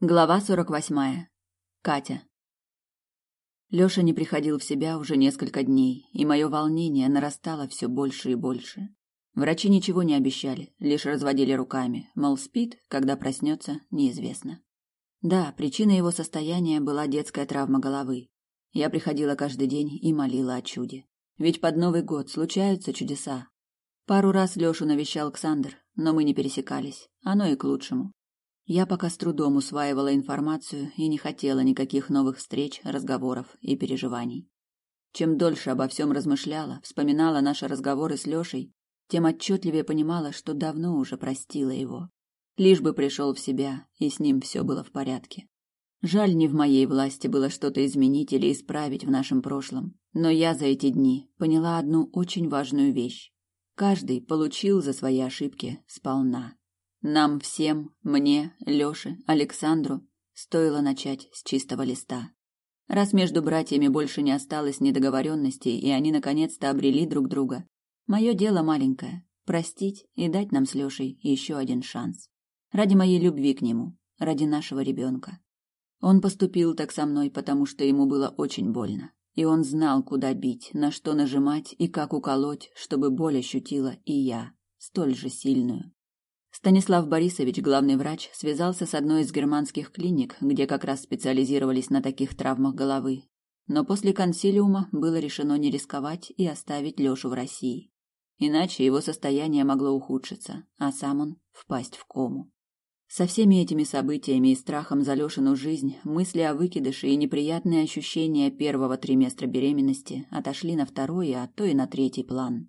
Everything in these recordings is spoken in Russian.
Глава сорок восьмая. Катя. Лёша не приходил в себя уже несколько дней, и мое волнение нарастало все больше и больше. Врачи ничего не обещали, лишь разводили руками, мол, спит, когда проснется, неизвестно. Да, причиной его состояния была детская травма головы. Я приходила каждый день и молила о чуде. Ведь под Новый год случаются чудеса. Пару раз Лёшу навещал Александр, но мы не пересекались. Оно и к лучшему. Я пока с трудом усваивала информацию и не хотела никаких новых встреч, разговоров и переживаний. Чем дольше обо всем размышляла, вспоминала наши разговоры с Лешей, тем отчетливее понимала, что давно уже простила его. Лишь бы пришел в себя, и с ним все было в порядке. Жаль, не в моей власти было что-то изменить или исправить в нашем прошлом, но я за эти дни поняла одну очень важную вещь. Каждый получил за свои ошибки сполна. Нам всем, мне, Лёше, Александру, стоило начать с чистого листа. Раз между братьями больше не осталось недоговоренностей, и они наконец-то обрели друг друга, мое дело маленькое — простить и дать нам с Лёшей еще один шанс. Ради моей любви к нему, ради нашего ребенка. Он поступил так со мной, потому что ему было очень больно. И он знал, куда бить, на что нажимать и как уколоть, чтобы боль ощутила и я, столь же сильную. Станислав Борисович, главный врач, связался с одной из германских клиник, где как раз специализировались на таких травмах головы. Но после консилиума было решено не рисковать и оставить Лёшу в России. Иначе его состояние могло ухудшиться, а сам он впасть в кому. Со всеми этими событиями и страхом за Лёшину жизнь, мысли о выкидыше и неприятные ощущения первого триместра беременности отошли на второй, а то и на третий план.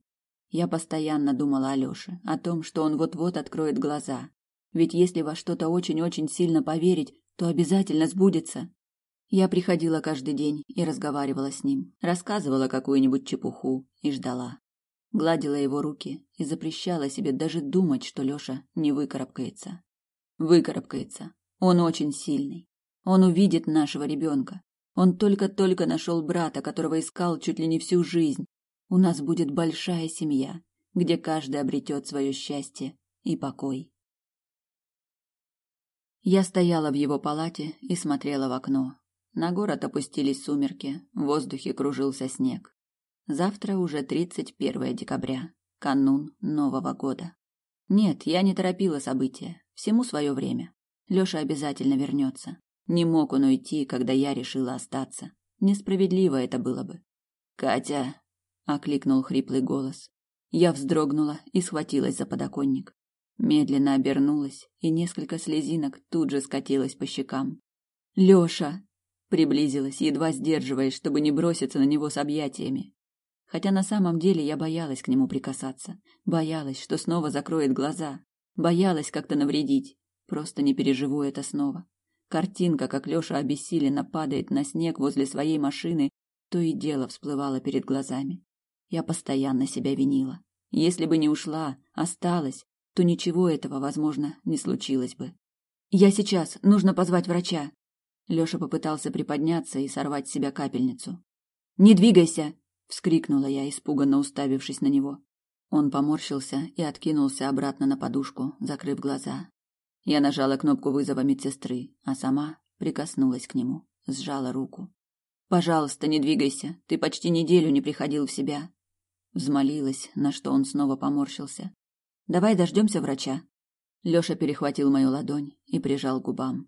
Я постоянно думала о Лёше, о том, что он вот-вот откроет глаза. Ведь если во что-то очень-очень сильно поверить, то обязательно сбудется. Я приходила каждый день и разговаривала с ним, рассказывала какую-нибудь чепуху и ждала. Гладила его руки и запрещала себе даже думать, что Лёша не выкарабкается. Выкарабкается. Он очень сильный. Он увидит нашего ребенка. Он только-только нашел брата, которого искал чуть ли не всю жизнь, у нас будет большая семья, где каждый обретет свое счастье и покой. Я стояла в его палате и смотрела в окно. На город опустились сумерки, в воздухе кружился снег. Завтра уже 31 декабря, канун Нового года. Нет, я не торопила события. Всему свое время. Лёша обязательно вернется. Не мог он уйти, когда я решила остаться. Несправедливо это было бы. Катя, окликнул хриплый голос. Я вздрогнула и схватилась за подоконник. Медленно обернулась, и несколько слезинок тут же скатилось по щекам. Лёша приблизилась, едва сдерживаясь, чтобы не броситься на него с объятиями. Хотя на самом деле я боялась к нему прикасаться, боялась, что снова закроет глаза, боялась как-то навредить. Просто не переживу это снова. Картинка, как Лёша обессиленно падает на снег возле своей машины, то и дело всплывала перед глазами. Я постоянно себя винила. Если бы не ушла, осталась, то ничего этого, возможно, не случилось бы. Я сейчас, нужно позвать врача. Лёша попытался приподняться и сорвать с себя капельницу. Не двигайся, вскрикнула я, испуганно уставившись на него. Он поморщился и откинулся обратно на подушку, закрыв глаза. Я нажала кнопку вызова медсестры, а сама прикоснулась к нему, сжала руку. Пожалуйста, не двигайся. Ты почти неделю не приходил в себя. Взмолилась, на что он снова поморщился. Давай дождемся врача. Лёша перехватил мою ладонь и прижал к губам.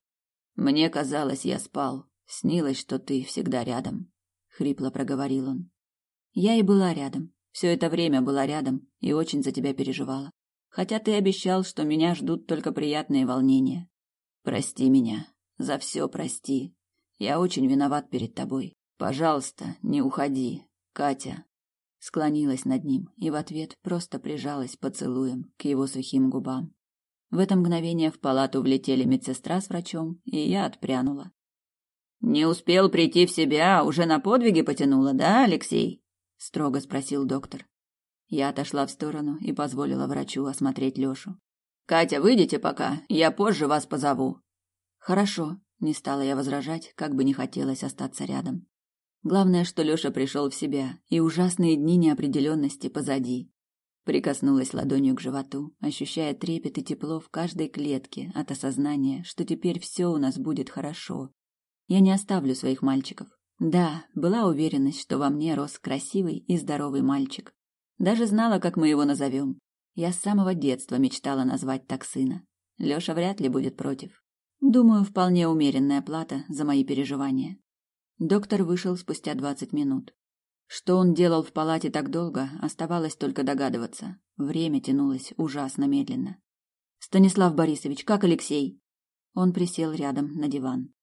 Мне казалось, я спал. Снилось, что ты всегда рядом, хрипло проговорил он. Я и была рядом. Все это время была рядом и очень за тебя переживала. Хотя ты обещал, что меня ждут только приятные волнения. Прости меня, за все прости. Я очень виноват перед тобой. Пожалуйста, не уходи, Катя склонилась над ним и в ответ просто прижалась поцелуем к его сухим губам. В это мгновение в палату влетели медсестра с врачом, и я отпрянула. Не успел прийти в себя, а уже на подвиги потянула, да, Алексей? строго спросил доктор. Я отошла в сторону и позволила врачу осмотреть Лёшу. Катя, выйдите пока, я позже вас позову. Хорошо, не стала я возражать, как бы не хотелось остаться рядом. Главное, что Лёша пришел в себя, и ужасные дни неопределенности позади. Прикоснулась ладонью к животу, ощущая трепет и тепло в каждой клетке от осознания, что теперь все у нас будет хорошо. Я не оставлю своих мальчиков. Да, была уверенность, что во мне рос красивый и здоровый мальчик. Даже знала, как мы его назовем. Я с самого детства мечтала назвать так сына. Лёша вряд ли будет против. Думаю, вполне умеренная плата за мои переживания. Доктор вышел спустя двадцать минут. Что он делал в палате так долго, оставалось только догадываться. Время тянулось ужасно медленно. Станислав Борисович, как Алексей? Он присел рядом на диван.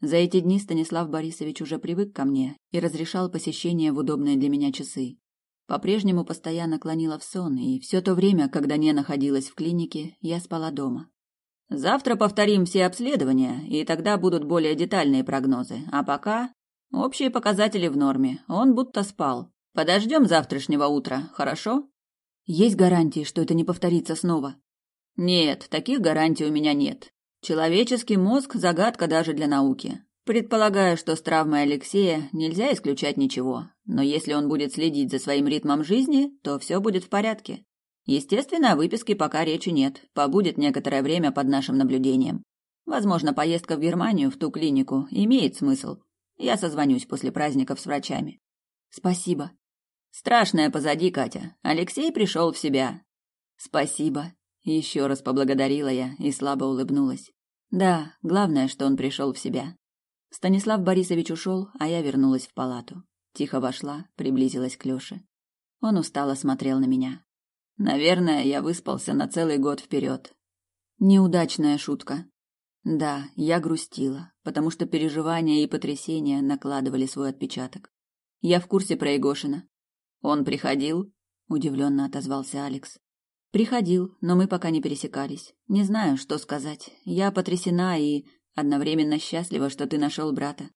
За эти дни Станислав Борисович уже привык ко мне и разрешал посещение в удобные для меня часы. По-прежнему постоянно клонила в сон, и все то время, когда не находилась в клинике, я спала дома. Завтра повторим все обследования, и тогда будут более детальные прогнозы. А пока Общие показатели в норме. Он будто спал. Подождем завтрашнего утра, хорошо? Есть гарантии, что это не повторится снова? Нет, таких гарантий у меня нет. Человеческий мозг – загадка даже для науки. Предполагаю, что с травмой Алексея нельзя исключать ничего, но если он будет следить за своим ритмом жизни, то все будет в порядке. Естественно, о выписке пока речи нет, побудет некоторое время под нашим наблюдением. Возможно, поездка в Германию в ту клинику имеет смысл, я созвонюсь после праздников с врачами. Спасибо. Страшное позади, Катя. Алексей пришел в себя. Спасибо. Еще раз поблагодарила я и слабо улыбнулась. Да, главное, что он пришел в себя. Станислав Борисович ушел, а я вернулась в палату. Тихо вошла, приблизилась к Лёше. Он устало смотрел на меня. Наверное, я выспался на целый год вперед. Неудачная шутка. Да, я грустила, потому что переживания и потрясения накладывали свой отпечаток. Я в курсе про Егошина. Он приходил? удивленно отозвался Алекс. Приходил, но мы пока не пересекались. Не знаю, что сказать. Я потрясена и одновременно счастлива, что ты нашел брата.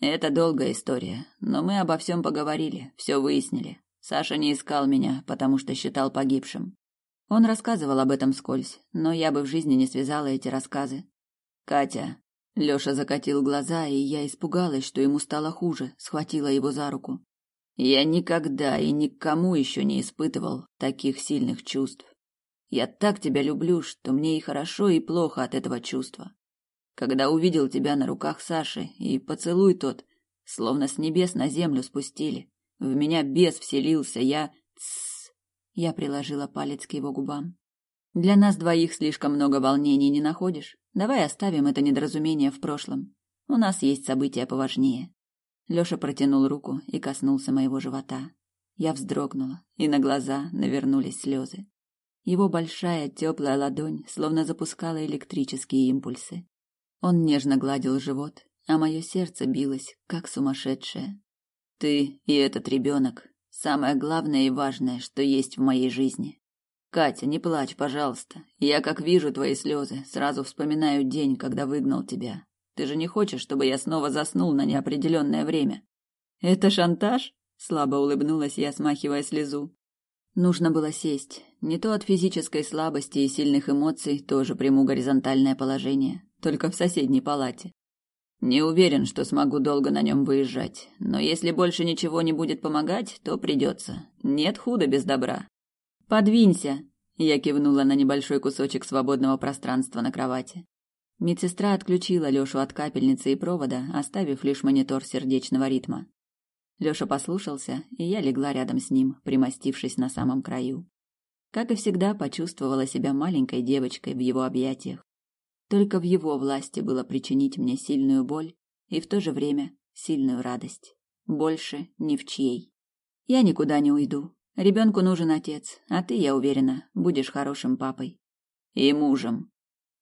Это долгая история, но мы обо всем поговорили, все выяснили. Саша не искал меня, потому что считал погибшим. Он рассказывал об этом скользь, но я бы в жизни не связала эти рассказы. Катя. Лёша закатил глаза, и я испугалась, что ему стало хуже, схватила его за руку. Я никогда и никому еще не испытывал таких сильных чувств. Я так тебя люблю, что мне и хорошо, и плохо от этого чувства. Когда увидел тебя на руках Саши, и поцелуй тот, словно с небес на землю спустили. В меня бес вселился, я... Тссс. Я приложила палец к его губам. Для нас двоих слишком много волнений, не находишь? Давай оставим это недоразумение в прошлом. У нас есть события поважнее. Лёша протянул руку и коснулся моего живота. Я вздрогнула, и на глаза навернулись слезы. Его большая теплая ладонь словно запускала электрические импульсы. Он нежно гладил живот, а мое сердце билось, как сумасшедшее. Ты и этот ребенок – самое главное и важное, что есть в моей жизни. Катя, не плачь, пожалуйста. Я как вижу твои слезы, сразу вспоминаю день, когда выгнал тебя. Ты же не хочешь, чтобы я снова заснул на неопределенное время? Это шантаж? Слабо улыбнулась я, смахивая слезу. Нужно было сесть. Не то от физической слабости и сильных эмоций тоже приму горизонтальное положение, только в соседней палате. Не уверен, что смогу долго на нем выезжать, но если больше ничего не будет помогать, то придется. Нет худа без добра. Подвинься, я кивнула на небольшой кусочек свободного пространства на кровати. Медсестра отключила Лёшу от капельницы и провода, оставив лишь монитор сердечного ритма. Лёша послушался, и я легла рядом с ним, примостившись на самом краю. Как и всегда, почувствовала себя маленькой девочкой в его объятиях. Только в его власти было причинить мне сильную боль и в то же время сильную радость. Больше ни в чьей. Я никуда не уйду, Ребенку нужен отец, а ты, я уверена, будешь хорошим папой. И мужем.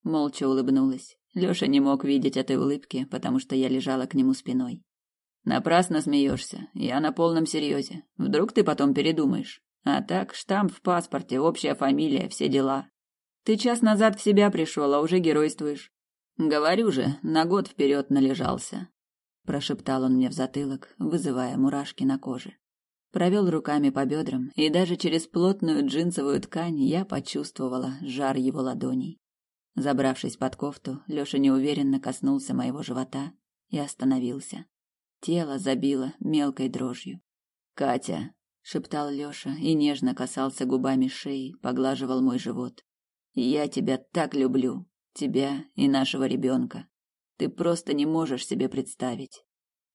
Молча улыбнулась. Лёша не мог видеть этой улыбки, потому что я лежала к нему спиной. Напрасно смеешься. Я на полном серьезе. Вдруг ты потом передумаешь. А так, штамп в паспорте, общая фамилия, все дела. Ты час назад в себя пришел, а уже геройствуешь. Говорю же, на год вперед належался. Прошептал он мне в затылок, вызывая мурашки на коже провел руками по бедрам, и даже через плотную джинсовую ткань я почувствовала жар его ладоней. Забравшись под кофту, Лёша неуверенно коснулся моего живота и остановился. Тело забило мелкой дрожью. «Катя!» шептал Лёша и нежно касался губами шеи, поглаживал мой живот. Я тебя так люблю, тебя и нашего ребенка. Ты просто не можешь себе представить.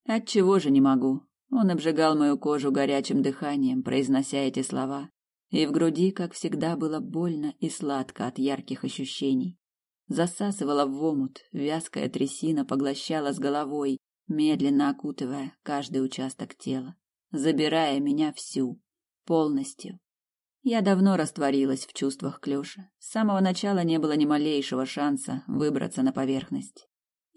От чего же не могу? Он обжигал мою кожу горячим дыханием, произнося эти слова, и в груди, как всегда, было больно и сладко от ярких ощущений. Засасывала в омут, вязкая трясина поглощала с головой, медленно окутывая каждый участок тела забирая меня всю, полностью. Я давно растворилась в чувствах Клёши. С самого начала не было ни малейшего шанса выбраться на поверхность.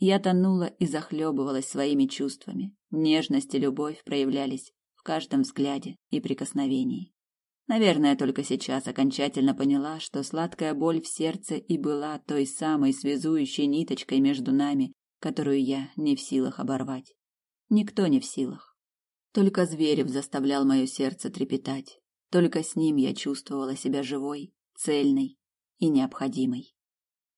Я тонула и захлебывалась своими чувствами. Нежность и любовь проявлялись в каждом взгляде и прикосновении. Наверное, только сейчас окончательно поняла, что сладкая боль в сердце и была той самой связующей ниточкой между нами, которую я не в силах оборвать. Никто не в силах. Только Зверев заставлял мое сердце трепетать. Только с ним я чувствовала себя живой, цельной и необходимой.